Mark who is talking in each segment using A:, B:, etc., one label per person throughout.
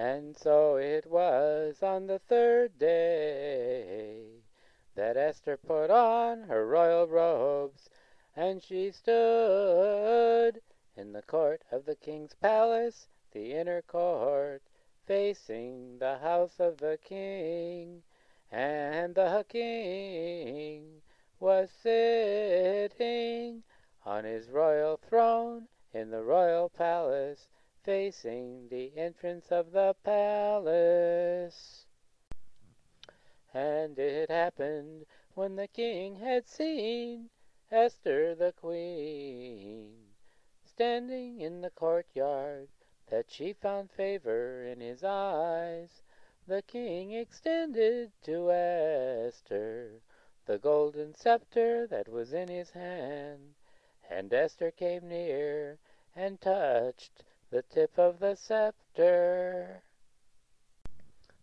A: And so it was on the third day that Esther put on her royal robes, and she stood in the court of the king's palace, the inner court, facing the house of the king. And the king was sitting on his royal throne in the royal palace, facing the entrance of the palace. And it happened when the king had seen Esther the queen standing in the courtyard that she found favor in his eyes. The king extended to Esther the golden scepter that was in his hand, and Esther came near and touched the tip of the scepter.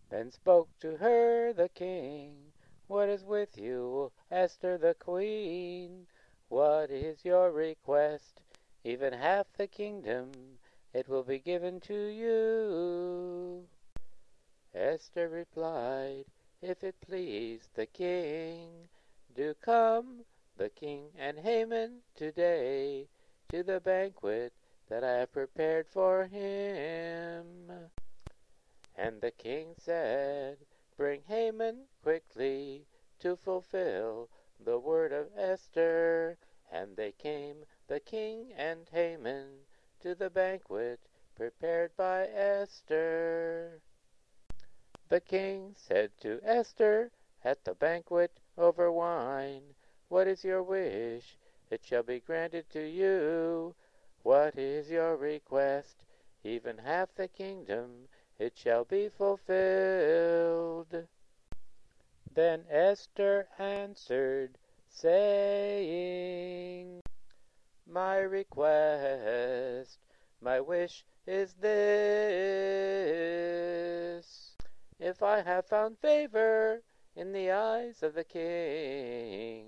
A: Then spoke to her the king, What is with you, Esther the queen? What is your request? Even half the kingdom, it will be given to you. Esther replied, If it please the king, do come, the king and Haman, today to the banquet that I have prepared for him. And the king said, Bring Haman quickly to fulfill the word of Esther. And they came, the king and Haman, to the banquet prepared by Esther. The king said to Esther at the banquet over wine, What is your wish? It shall be granted to you. What is your request? Even half the kingdom, it shall be fulfilled. Then Esther answered, saying, My request, my wish is this. If I have found favor in the eyes of the king,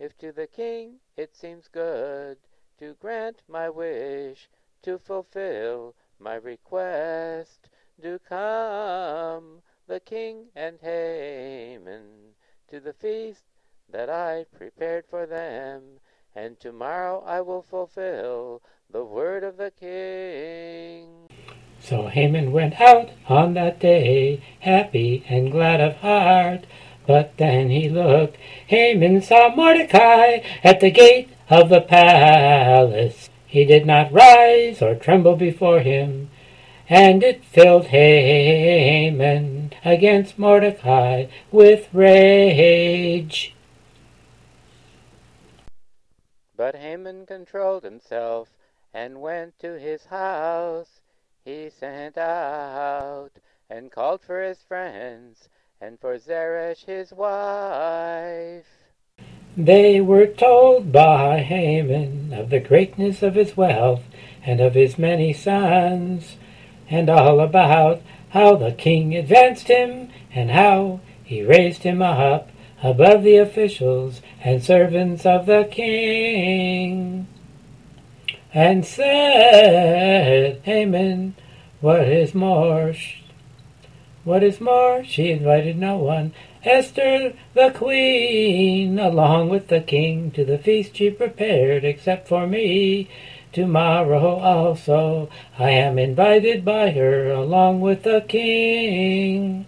A: if to the king it seems good to grant my wish, to fulfill my request, do come the king and Haman to the feast that I prepared for them, and tomorrow I will fulfill the word of the king.
B: So Haman went out on that day, happy and glad of heart. But then he looked, Haman saw Mordecai at the gate of the palace. He did not rise or tremble before him, and it filled Haman against Mordecai with rage.
A: But Haman controlled himself and went to his house. He sent out and called for his friends and for Zeresh his wife.
B: They were told by Haman of the greatness of his wealth and of his many sons, and all about how the king advanced him and how he raised him up above the officials and servants of the king. And said Haman, What is more? What is more? She invited no one. Esther, the queen, along with the king, to the feast she prepared, except for me. Tomorrow also I am invited by her, along with the king.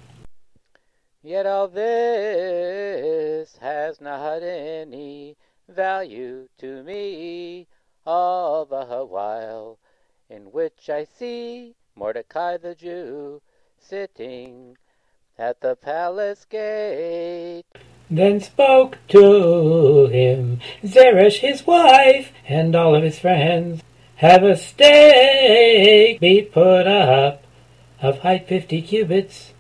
A: Yet all this has not any value to me, all the while in which I see Mordecai the Jew sitting at the palace gate.
B: Then spoke to him Zeresh his wife and all of his friends. Have a stake be put up of height fifty cubits,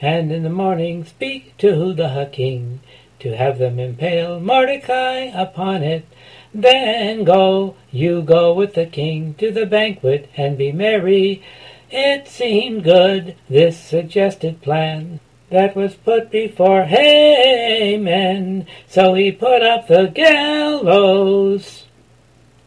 B: and in the morning speak to the king to have them impale Mordecai upon it. Then go, you go with the king to the banquet and be merry. It seemed good, this suggested plan that was put before Haman. So he put up the gallows